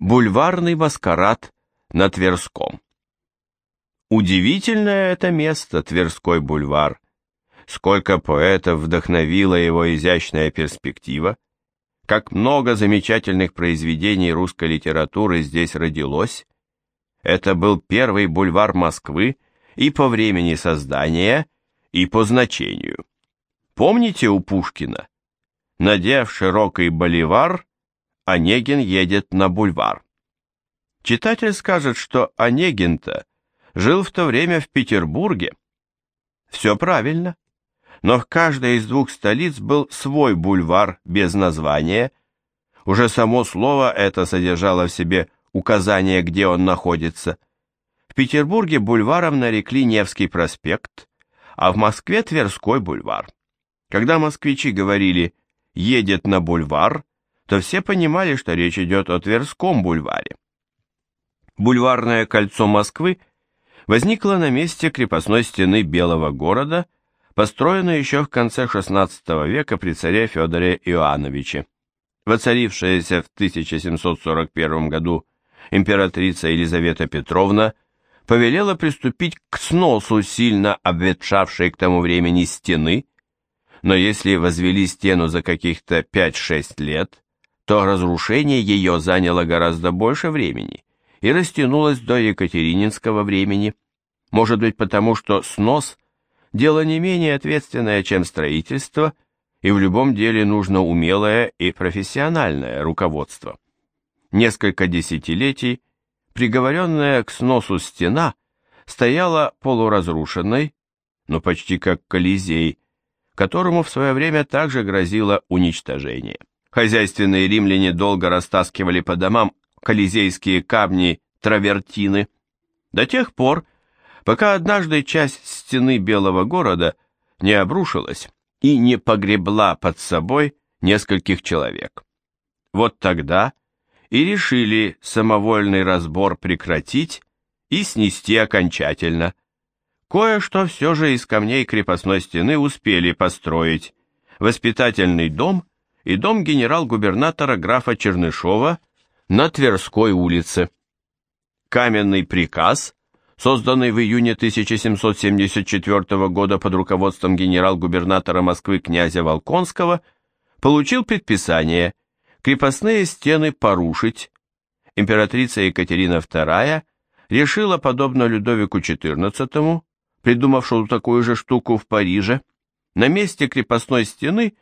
Бульварный маскарад на Тверском. Удивительное это место, Тверской бульвар. Сколько поэтов вдохновила его изящная перспектива, как много замечательных произведений русской литературы здесь родилось. Это был первый бульвар Москвы и по времени создания, и по значению. Помните у Пушкина? Надев широкий боливар, Онегин едет на бульвар. Читатель скажет, что Онегин-то жил в то время в Петербурге. Все правильно. Но в каждой из двух столиц был свой бульвар без названия. Уже само слово это содержало в себе указание, где он находится. В Петербурге бульваром нарекли Невский проспект, а в Москве Тверской бульвар. Когда москвичи говорили «едет на бульвар», то все понимали, что речь идет о Тверском бульваре. Бульварное кольцо Москвы возникло на месте крепостной стены Белого города, построенной еще в конце XVI века при царе Федоре Иоанновиче. Воцарившаяся в 1741 году императрица Елизавета Петровна повелела приступить к сносу сильно обветшавшей к тому времени стены, но если возвели стену за каких-то 5-6 лет, то разрушение ее заняло гораздо больше времени и растянулось до Екатерининского времени, может быть потому, что снос – дело не менее ответственное, чем строительство, и в любом деле нужно умелое и профессиональное руководство. Несколько десятилетий приговоренная к сносу стена стояла полуразрушенной, но почти как Колизей, которому в свое время также грозило уничтожение. Хозяйственные римляне долго растаскивали по домам колизейские камни травертины, до тех пор, пока однажды часть стены Белого города не обрушилась и не погребла под собой нескольких человек. Вот тогда и решили самовольный разбор прекратить и снести окончательно. Кое-что все же из камней крепостной стены успели построить. Воспитательный дом и дом генерал-губернатора графа Чернышова на Тверской улице. Каменный приказ, созданный в июне 1774 года под руководством генерал-губернатора Москвы князя Волконского, получил предписание – крепостные стены порушить, императрица Екатерина II решила, подобно Людовику XIV, придумавшему такую же штуку в Париже, на месте крепостной стены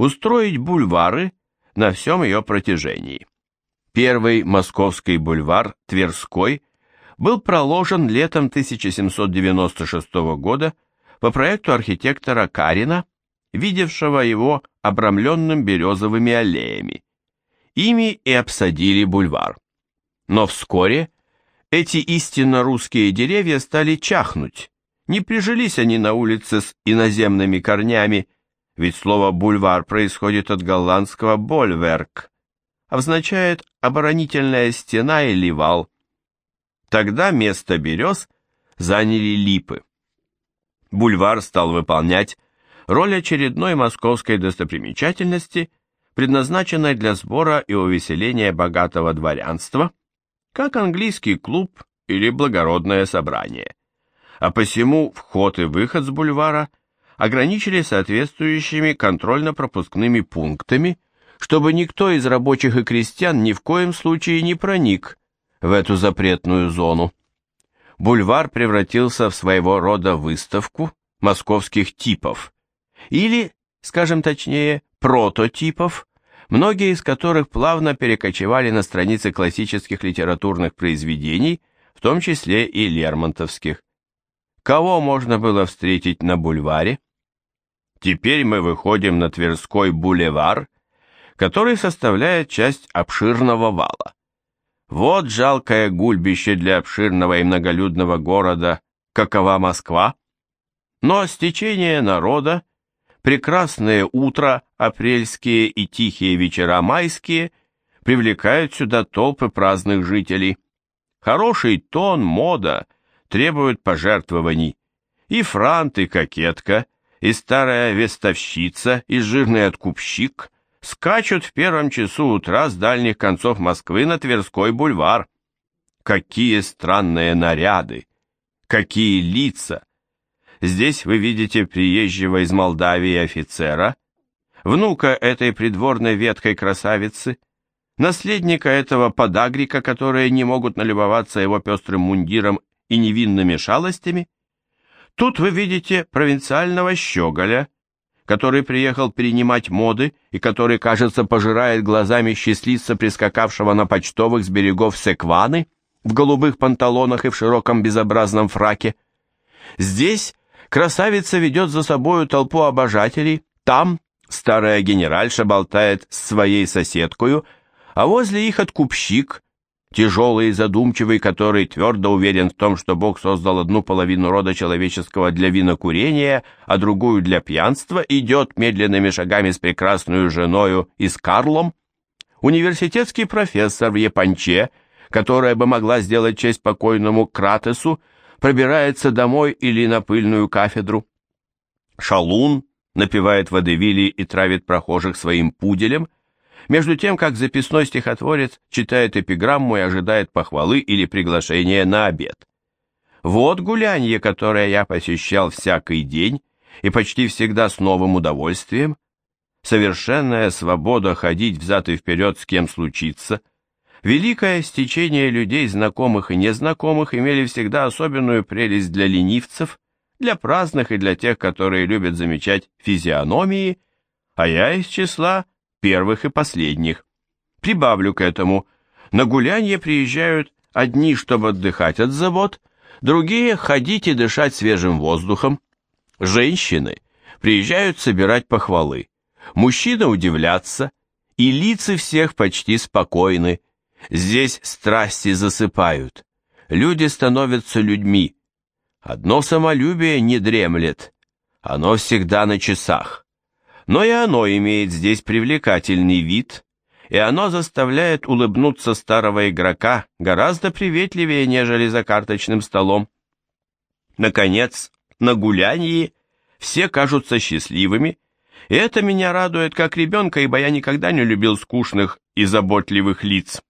устроить бульвары на всем ее протяжении. Первый московский бульвар, Тверской, был проложен летом 1796 года по проекту архитектора Карина, видевшего его обрамленным березовыми аллеями. Ими и обсадили бульвар. Но вскоре эти истинно русские деревья стали чахнуть. Не прижились они на улице с иноземными корнями, ведь слово «бульвар» происходит от голландского «больверк», означает «оборонительная стена» или «вал». Тогда место берез заняли липы. Бульвар стал выполнять роль очередной московской достопримечательности – предназначенной для сбора и увеселения богатого дворянства, как английский клуб или благородное собрание. А посему вход и выход с бульвара ограничили соответствующими контрольно-пропускными пунктами, чтобы никто из рабочих и крестьян ни в коем случае не проник в эту запретную зону. Бульвар превратился в своего рода выставку московских типов, или, скажем точнее, прототипов, многие из которых плавно перекочевали на страницы классических литературных произведений, в том числе и лермонтовских. Кого можно было встретить на бульваре? Теперь мы выходим на Тверской бульвар, который составляет часть обширного вала. Вот жалкое гульбище для обширного и многолюдного города, какова Москва. Но стечение народа прекрасные утра, апрельские и тихие вечера майские привлекают сюда толпы праздных жителей. Хороший тон, мода требуют пожертвований. И франт, и кокетка, и старая вестовщица, и жирный откупщик скачут в первом часу утра с дальних концов Москвы на Тверской бульвар. Какие странные наряды! Какие лица! Здесь вы видите приезжего из Молдавии офицера, внука этой придворной ветхой красавицы, наследника этого подагрика, которые не могут налюбоваться его пестрым мундиром и невинными шалостями. Тут вы видите провинциального щеголя, который приехал принимать моды и который, кажется, пожирает глазами счастливца, прискакавшего на почтовых с берегов Секваны, в голубых панталонах и в широком безобразном фраке. Здесь красавица ведет за собою толпу обожателей, там старая генеральша болтает с своей соседкою, а возле их откупщик, тяжелый и задумчивый, который твердо уверен в том, что Бог создал одну половину рода человеческого для винокурения, а другую для пьянства, идет медленными шагами с прекрасную женою и с Карлом. Университетский профессор в Японче, которая бы могла сделать честь покойному Кратесу, пробирается домой или на пыльную кафедру. Шалун напевает водевили и травит прохожих своим пуделем – между тем как записной стихотворец читает эпиграмму и ожидает похвалы или приглашения на обед. Вот гулянье, которое я посещал всякий день и почти всегда с новым удовольствием. Совершенная свобода ходить взад и вперед с кем случится. Великое стечение людей, знакомых и незнакомых, имели всегда особенную прелесть для ленивцев, для праздных и для тех, которые любят замечать физиономии, а я из числа первых и последних. Прибавлю к этому, на гулянье приезжают одни, чтобы отдыхать от забот, другие ходить и дышать свежим воздухом. Женщины приезжают собирать похвалы, мужчины удивляться, и лица всех почти спокойны. Здесь страсти засыпают, люди становятся людьми. Одно самолюбие не дремлет, оно всегда на часах но и оно имеет здесь привлекательный вид, и оно заставляет улыбнуться старого игрока гораздо приветливее, нежели за карточным столом. Наконец, на гулянии все кажутся счастливыми, и это меня радует как ребенка, ибо я никогда не любил скучных и заботливых лиц.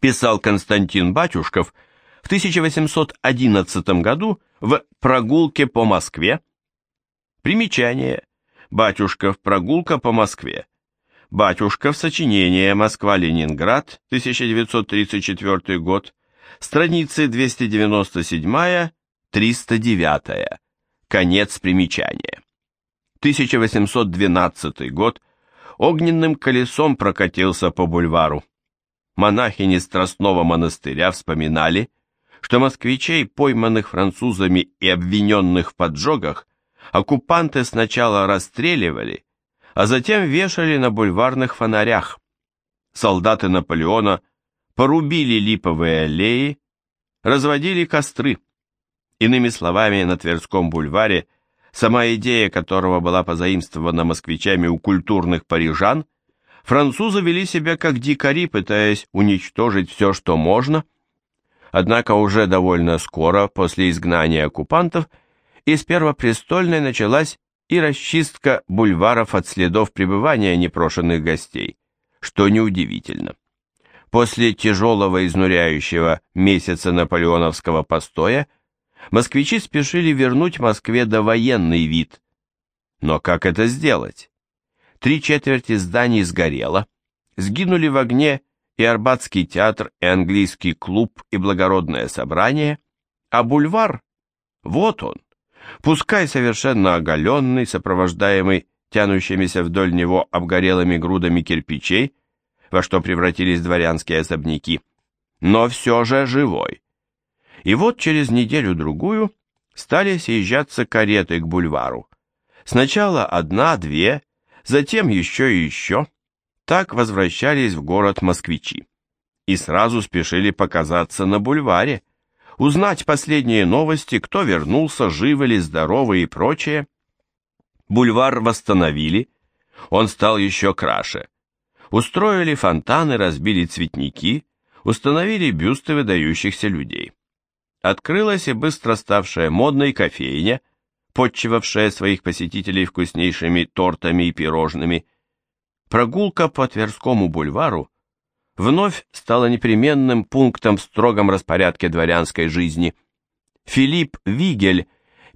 Писал Константин Батюшков в 1811 году в «Прогулке по Москве». Примечание – Батюшков «Прогулка по Москве». Батюшков сочинение «Москва-Ленинград», 1934 год, страницы 297-309, конец примечания. 1812 год, огненным колесом прокатился по бульвару. Монахини Страстного монастыря вспоминали, что москвичей, пойманных французами и обвиненных в поджогах, оккупанты сначала расстреливали, а затем вешали на бульварных фонарях. Солдаты Наполеона порубили липовые аллеи, разводили костры. Иными словами, на Тверском бульваре, сама идея которого была позаимствована москвичами у культурных парижан, французы вели себя как дикари, пытаясь уничтожить все, что можно. Однако уже довольно скоро, после изгнания оккупантов, из Первопрестольной началась и расчистка бульваров от следов пребывания непрошенных гостей, что неудивительно. После тяжелого изнуряющего месяца наполеоновского постоя москвичи спешили вернуть Москве довоенный вид. Но как это сделать? Три четверти зданий сгорело, сгинули в огне и Арбатский театр, и английский клуб, и благородное собрание, а бульвар, вот он, пускай совершенно оголенный, сопровождаемый тянущимися вдоль него обгорелыми грудами кирпичей, во что превратились дворянские особняки, но все же живой. И вот через неделю-другую стали съезжаться кареты к бульвару. Сначала одна-две, затем еще и еще. Так возвращались в город москвичи. И сразу спешили показаться на бульваре, узнать последние новости, кто вернулся, живы ли, здоровы и прочее. Бульвар восстановили, он стал еще краше. Устроили фонтаны, разбили цветники, установили бюсты выдающихся людей. Открылась и быстро ставшая модной кофейня, подчивавшая своих посетителей вкуснейшими тортами и пирожными. прогулка по Тверскому бульвару вновь стала непременным пунктом в строгом распорядке дворянской жизни. Филипп Вигель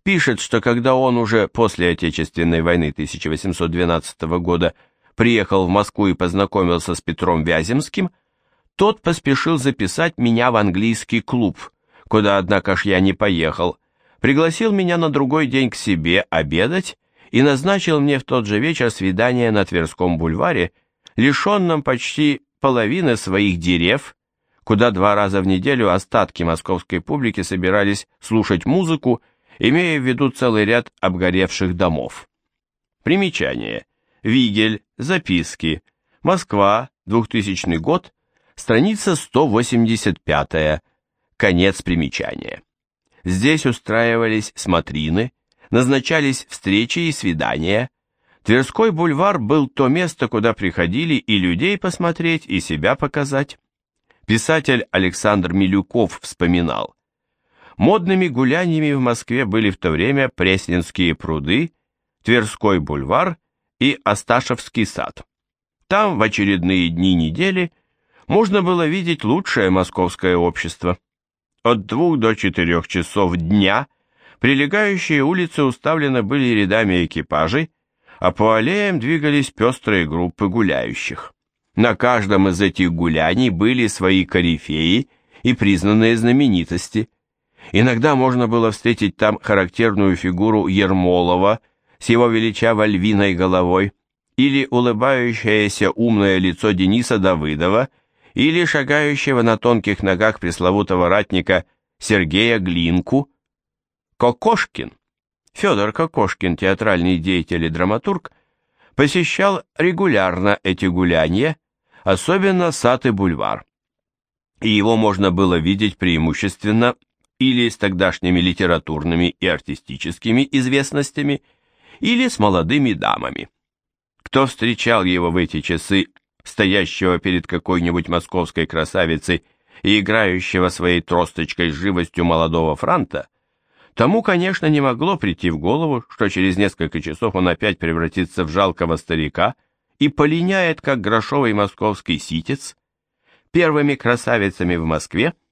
пишет, что когда он уже после Отечественной войны 1812 года приехал в Москву и познакомился с Петром Вяземским, тот поспешил записать меня в английский клуб, куда, однако ж, я не поехал, пригласил меня на другой день к себе обедать и назначил мне в тот же вечер свидание на Тверском бульваре, лишенном почти половины своих дерев, куда два раза в неделю остатки московской публики собирались слушать музыку имея в виду целый ряд обгоревших домов. Примечание. Вигель, записки. Москва, 2000 год, страница 185, конец примечания. Здесь устраивались смотрины, назначались встречи и свидания. Тверской бульвар был то место, куда приходили и людей посмотреть, и себя показать. Писатель Александр Милюков вспоминал, Модными гуляниями в Москве были в то время Пресненские пруды, Тверской бульвар и Осташевский сад. Там в очередные дни недели можно было видеть лучшее московское общество. От двух до четырех часов дня прилегающие улицы уставлены были рядами экипажей, а по аллеям двигались пестрые группы гуляющих. На каждом из этих гуляний были свои корифеи и признанные знаменитости – Иногда можно было встретить там характерную фигуру Ермолова с его величаво львиной головой, или улыбающееся умное лицо Дениса Давыдова, или шагающего на тонких ногах пресловутого ратника Сергея Глинку. Кокошкин, Федор Кокошкин, театральный деятель и драматург, посещал регулярно эти гуляния, особенно сад и бульвар. И его можно было видеть преимущественно или с тогдашними литературными и артистическими известностями, или с молодыми дамами. Кто встречал его в эти часы, стоящего перед какой-нибудь московской красавицей и играющего своей тросточкой живостью молодого франта, тому, конечно, не могло прийти в голову, что через несколько часов он опять превратится в жалкого старика и полиняет, как грошовый московский ситец. Первыми красавицами в Москве –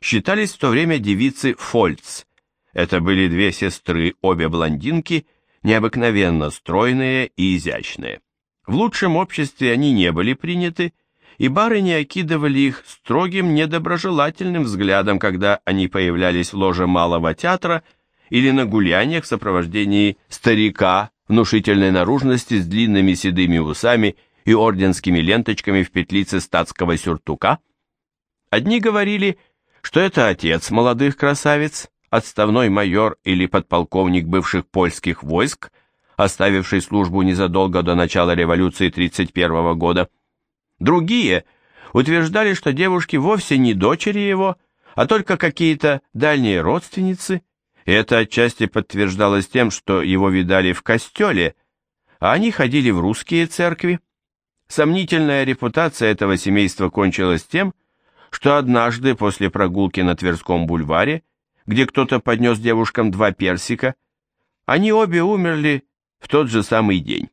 считались в то время девицы Фольц. Это были две сестры, обе блондинки, необыкновенно стройные и изящные. В лучшем обществе они не были приняты, и барыни окидывали их строгим, недоброжелательным взглядом, когда они появлялись в ложе малого театра или на гуляниях в сопровождении старика внушительной наружности с длинными седыми усами и орденскими ленточками в петлице статского сюртука. Одни говорили, что это отец молодых красавиц, отставной майор или подполковник бывших польских войск, оставивший службу незадолго до начала революции 1931 года. Другие утверждали, что девушки вовсе не дочери его, а только какие-то дальние родственницы, это отчасти подтверждалось тем, что его видали в костеле, а они ходили в русские церкви. Сомнительная репутация этого семейства кончилась тем, что однажды после прогулки на Тверском бульваре, где кто-то поднес девушкам два персика, они обе умерли в тот же самый день.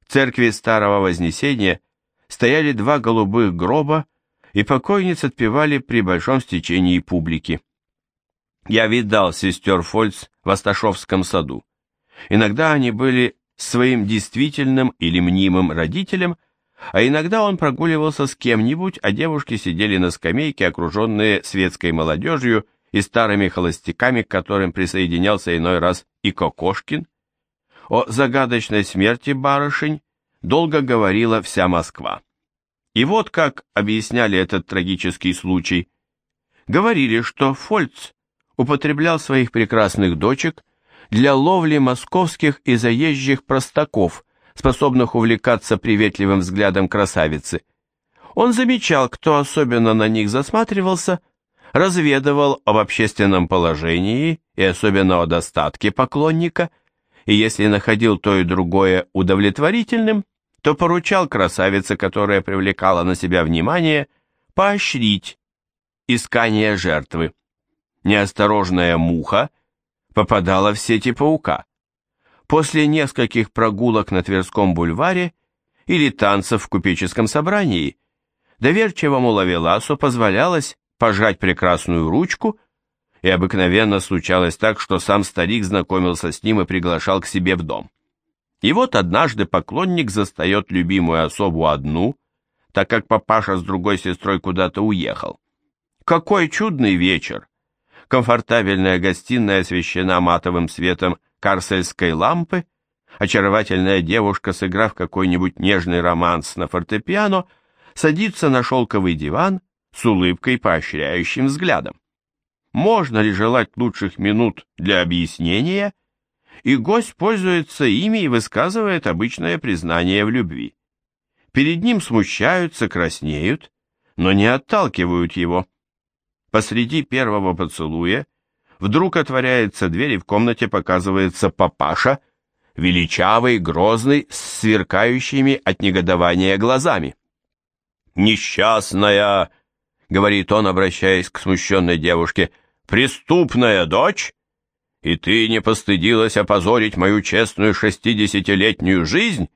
В церкви Старого Вознесения стояли два голубых гроба, и покойниц отпевали при большом стечении публики. Я видал сестер Фольц в Асташовском саду. Иногда они были своим действительным или мнимым родителем а иногда он прогуливался с кем-нибудь, а девушки сидели на скамейке, окруженные светской молодежью и старыми холостяками, к которым присоединялся иной раз и Кокошкин. О загадочной смерти барышень долго говорила вся Москва. И вот как объясняли этот трагический случай. Говорили, что Фольц употреблял своих прекрасных дочек для ловли московских и заезжих простаков – способных увлекаться приветливым взглядом красавицы. Он замечал, кто особенно на них засматривался, разведывал об общественном положении и особенно о достатке поклонника, и если находил то и другое удовлетворительным, то поручал красавице, которая привлекала на себя внимание, поощрить искание жертвы. Неосторожная муха попадала в сети паука. После нескольких прогулок на Тверском бульваре или танцев в купеческом собрании, доверчивому лавеласу позволялось пожать прекрасную ручку, и обыкновенно случалось так, что сам старик знакомился с ним и приглашал к себе в дом. И вот однажды поклонник застает любимую особу одну, так как папаша с другой сестрой куда-то уехал. Какой чудный вечер! Комфортабельная гостиная освещена матовым светом карсельской лампы, очаровательная девушка, сыграв какой-нибудь нежный романс на фортепиано, садится на шелковый диван с улыбкой поощряющим взглядом. Можно ли желать лучших минут для объяснения? И гость пользуется ими и высказывает обычное признание в любви. Перед ним смущаются, краснеют, но не отталкивают его. Посреди первого поцелуя вдруг отворяется дверь, и в комнате показывается папаша, величавый, грозный, с сверкающими от негодования глазами. «Несчастная!» — говорит он, обращаясь к смущенной девушке. «Преступная дочь? И ты не постыдилась опозорить мою честную шестидесятилетнюю жизнь?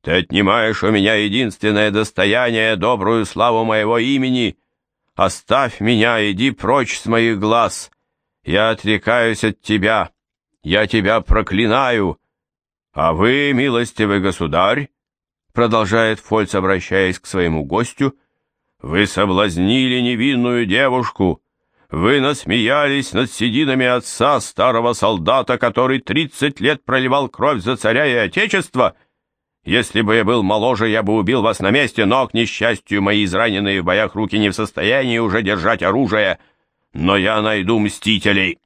Ты отнимаешь у меня единственное достояние, добрую славу моего имени, Оставь меня, иди прочь с моих глаз. Я отрекаюсь от тебя. Я тебя проклинаю. А вы, милостивый государь, продолжает Фольц, обращаясь к своему гостю, вы соблазнили невинную девушку. Вы насмеялись над сединами отца, старого солдата, который тридцать лет проливал кровь за царя и отечество, — если бы я был моложе, я бы убил вас на месте, но, к несчастью, мои израненные в боях руки не в состоянии уже держать оружие. Но я найду мстителей.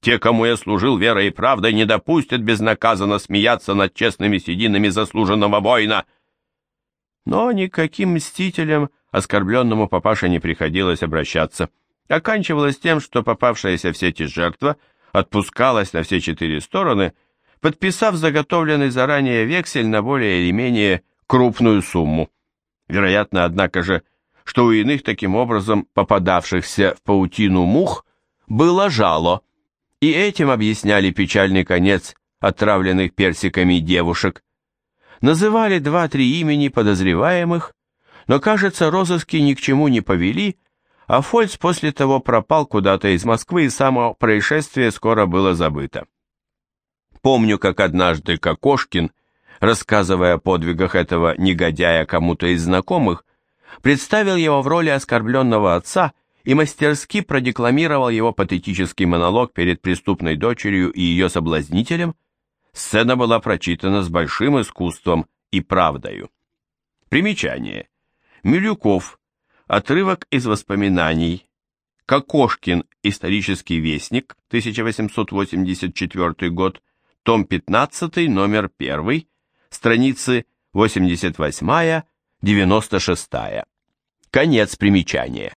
Те, кому я служил верой и правдой, не допустят безнаказанно смеяться над честными сединами заслуженного воина. Но никаким мстителям оскорбленному папаше не приходилось обращаться. Оканчивалось тем, что попавшаяся в сети жертва отпускалась на все четыре стороны — подписав заготовленный заранее вексель на более или менее крупную сумму. Вероятно, однако же, что у иных таким образом попадавшихся в паутину мух было жало, и этим объясняли печальный конец отравленных персиками девушек. Называли два-три имени подозреваемых, но, кажется, розыски ни к чему не повели, а Фольц после того пропал куда-то из Москвы, и само происшествие скоро было забыто. Помню, как однажды Кокошкин, рассказывая о подвигах этого негодяя кому-то из знакомых, представил его в роли оскорбленного отца и мастерски продекламировал его патетический монолог перед преступной дочерью и ее соблазнителем. Сцена была прочитана с большим искусством и правдою. Примечание. Милюков. Отрывок из воспоминаний. Кокошкин. Исторический вестник. 1884 год том 15, номер 1, страницы 88-96. Конец примечания.